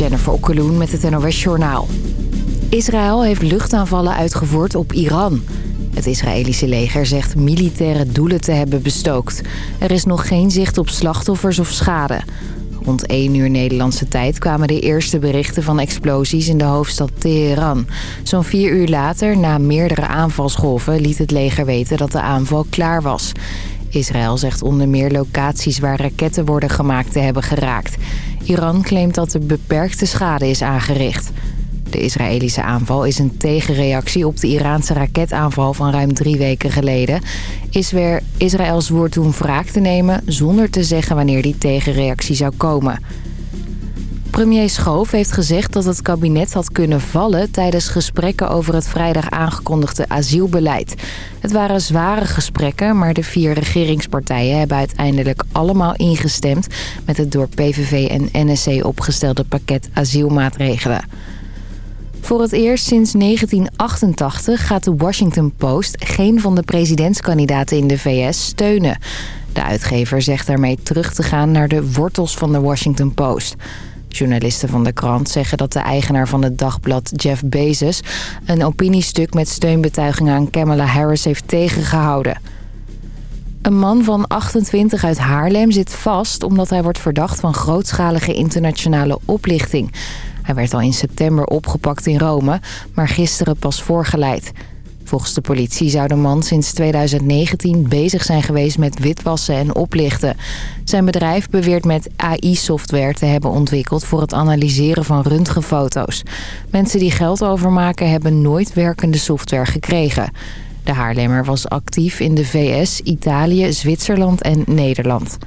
Jennifer Okkeloen met het NOS Journaal. Israël heeft luchtaanvallen uitgevoerd op Iran. Het Israëlische leger zegt militaire doelen te hebben bestookt. Er is nog geen zicht op slachtoffers of schade. Rond 1 uur Nederlandse tijd kwamen de eerste berichten van explosies in de hoofdstad Teheran. Zo'n vier uur later, na meerdere aanvalsgolven, liet het leger weten dat de aanval klaar was. Israël zegt onder meer locaties waar raketten worden gemaakt te hebben geraakt. Iran claimt dat er beperkte schade is aangericht. De Israëlische aanval is een tegenreactie op de Iraanse raketaanval van ruim drie weken geleden. Israël zwoer toen wraak te nemen zonder te zeggen wanneer die tegenreactie zou komen. Premier Schoof heeft gezegd dat het kabinet had kunnen vallen... tijdens gesprekken over het vrijdag aangekondigde asielbeleid. Het waren zware gesprekken, maar de vier regeringspartijen... hebben uiteindelijk allemaal ingestemd... met het door PVV en NSC opgestelde pakket asielmaatregelen. Voor het eerst sinds 1988 gaat de Washington Post... geen van de presidentskandidaten in de VS steunen. De uitgever zegt daarmee terug te gaan naar de wortels van de Washington Post... Journalisten van de krant zeggen dat de eigenaar van het dagblad Jeff Bezos... een opiniestuk met steunbetuigingen aan Kamala Harris heeft tegengehouden. Een man van 28 uit Haarlem zit vast omdat hij wordt verdacht van grootschalige internationale oplichting. Hij werd al in september opgepakt in Rome, maar gisteren pas voorgeleid. Volgens de politie zou de man sinds 2019 bezig zijn geweest met witwassen en oplichten. Zijn bedrijf beweert met AI-software te hebben ontwikkeld voor het analyseren van röntgenfoto's. Mensen die geld overmaken hebben nooit werkende software gekregen. De Haarlemmer was actief in de VS, Italië, Zwitserland en Nederland.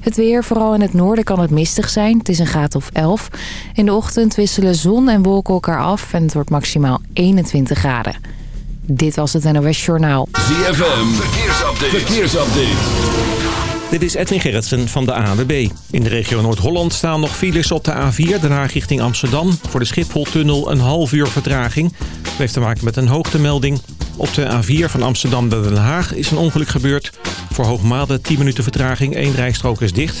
Het weer, vooral in het noorden, kan het mistig zijn. Het is een graad of 11. In de ochtend wisselen zon en wolken elkaar af en het wordt maximaal 21 graden. Dit was het NOS Journaal. ZFM, verkeersupdate. verkeersupdate. Dit is Edwin Gerritsen van de ANWB. In de regio Noord-Holland staan nog files op de A4, Den Haag richting Amsterdam. Voor de Schipholtunnel een half uur vertraging. Dat heeft te maken met een hoogtemelding. Op de A4 van Amsterdam naar Den Haag is een ongeluk gebeurd. Voor Hoogmade 10 minuten vertraging, één rijstrook is dicht.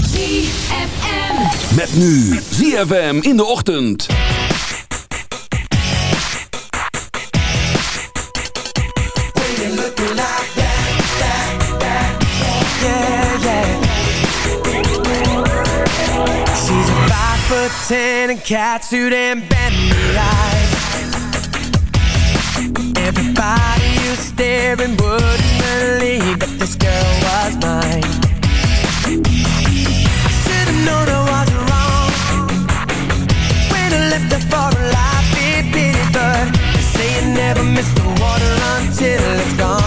ZFM. Met nu ZFM in de ochtend. She's a five foot ten and catsuit and bendy eyes. Everybody you staring wouldn't believe that this girl was mine. Never miss the water until it's gone.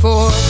for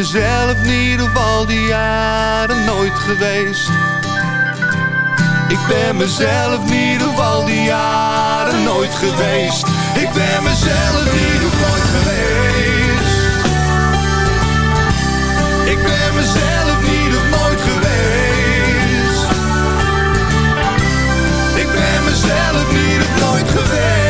mezelf niet ieder al die jaren nooit geweest. Ik ben mezelf niet ieder al die jaren nooit geweest. Ik ben mezelf niet of nooit geweest. Ik ben mezelf niet of nooit geweest. Ik ben mezelf niet nooit geweest.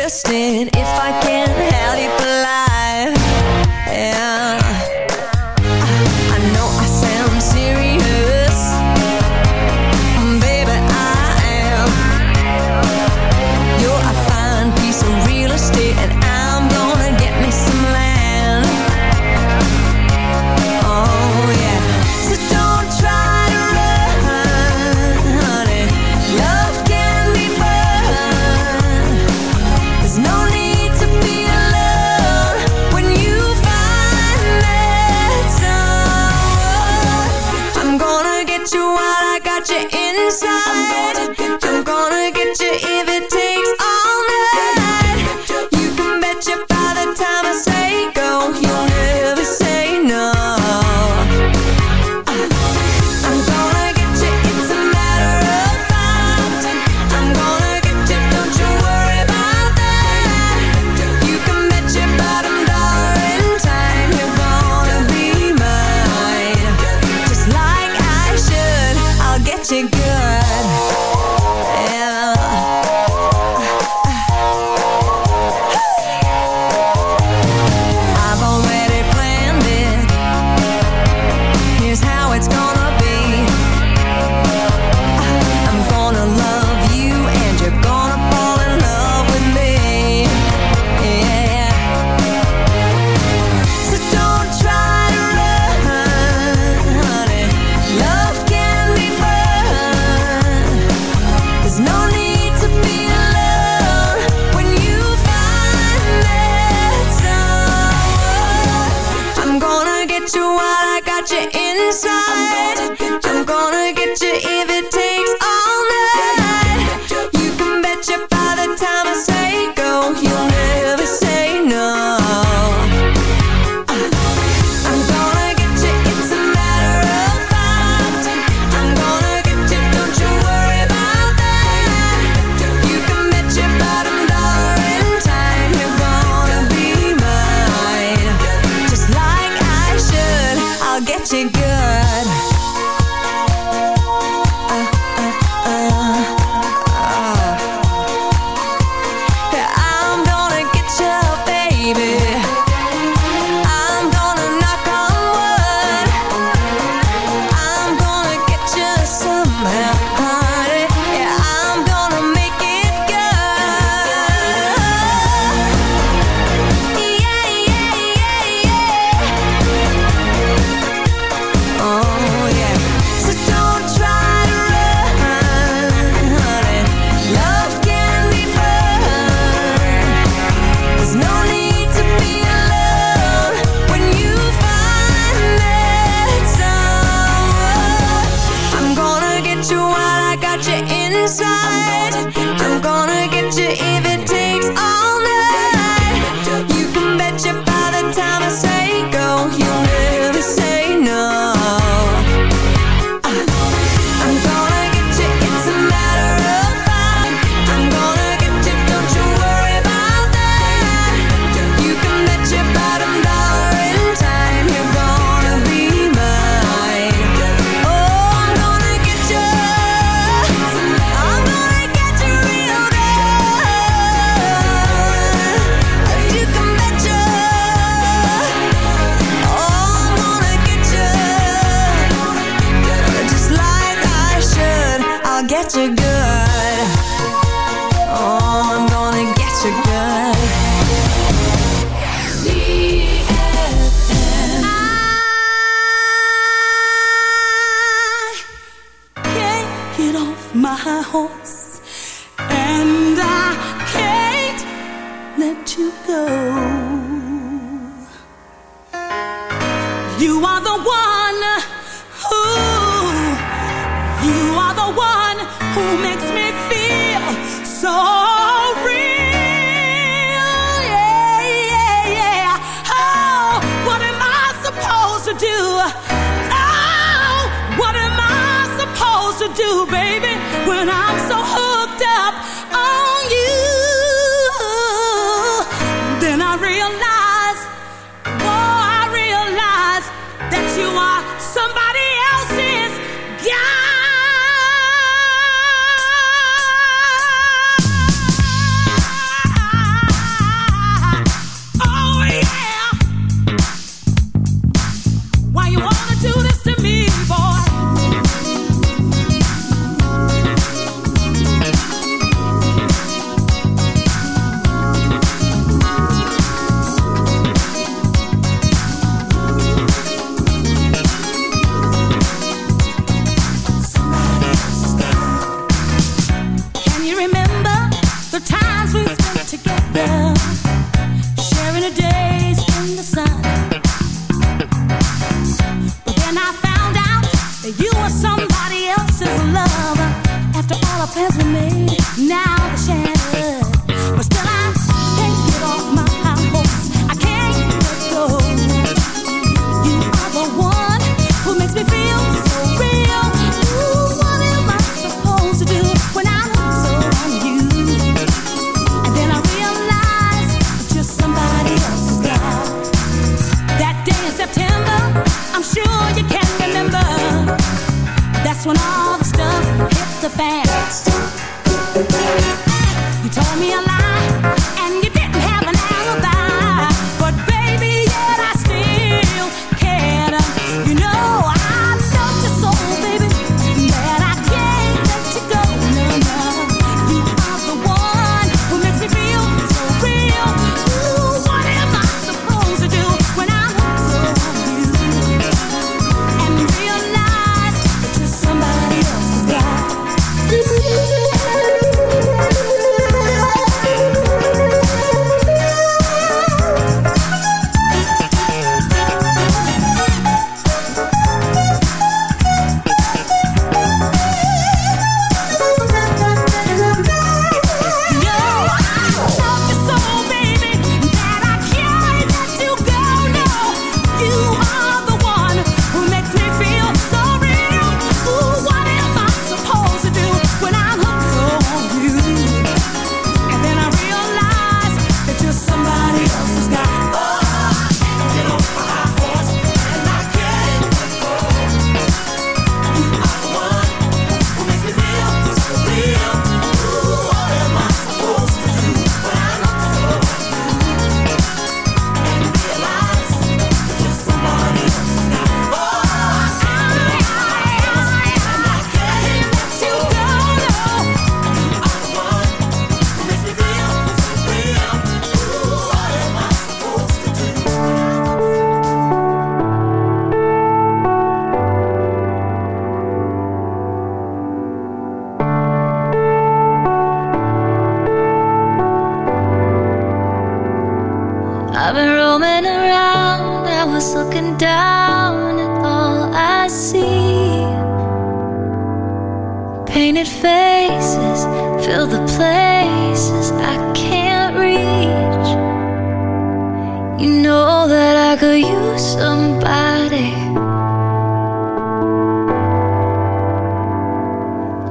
do, baby, when I'm so hooked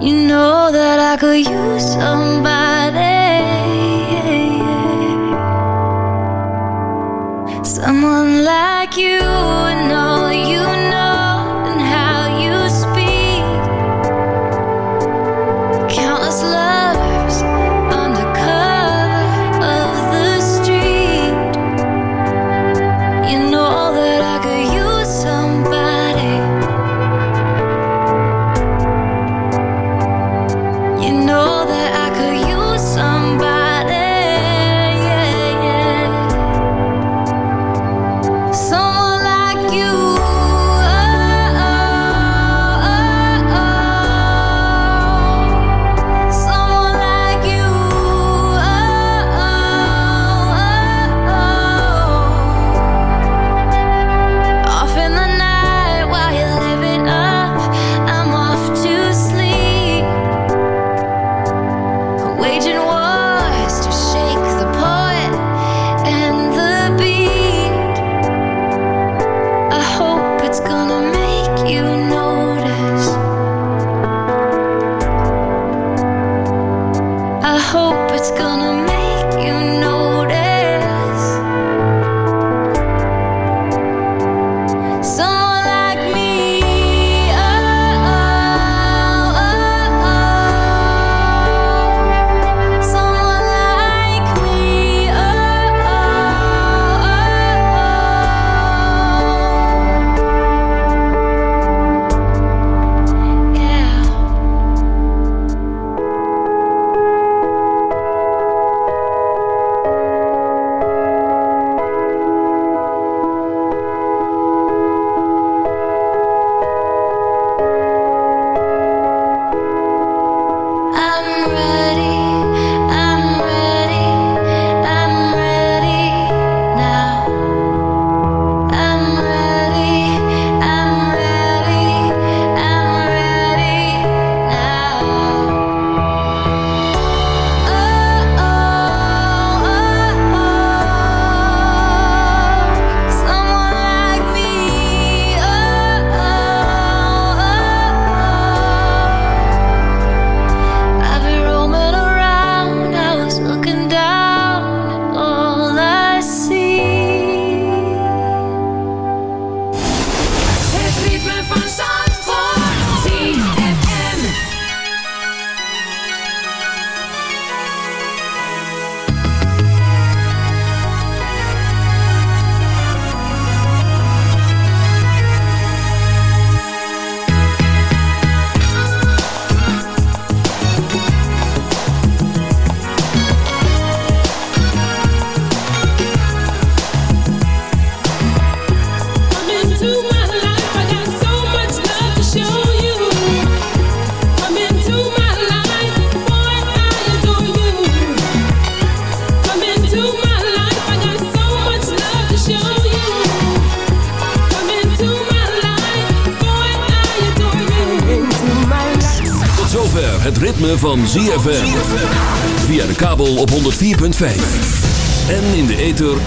You know that I could use somebody, someone like you.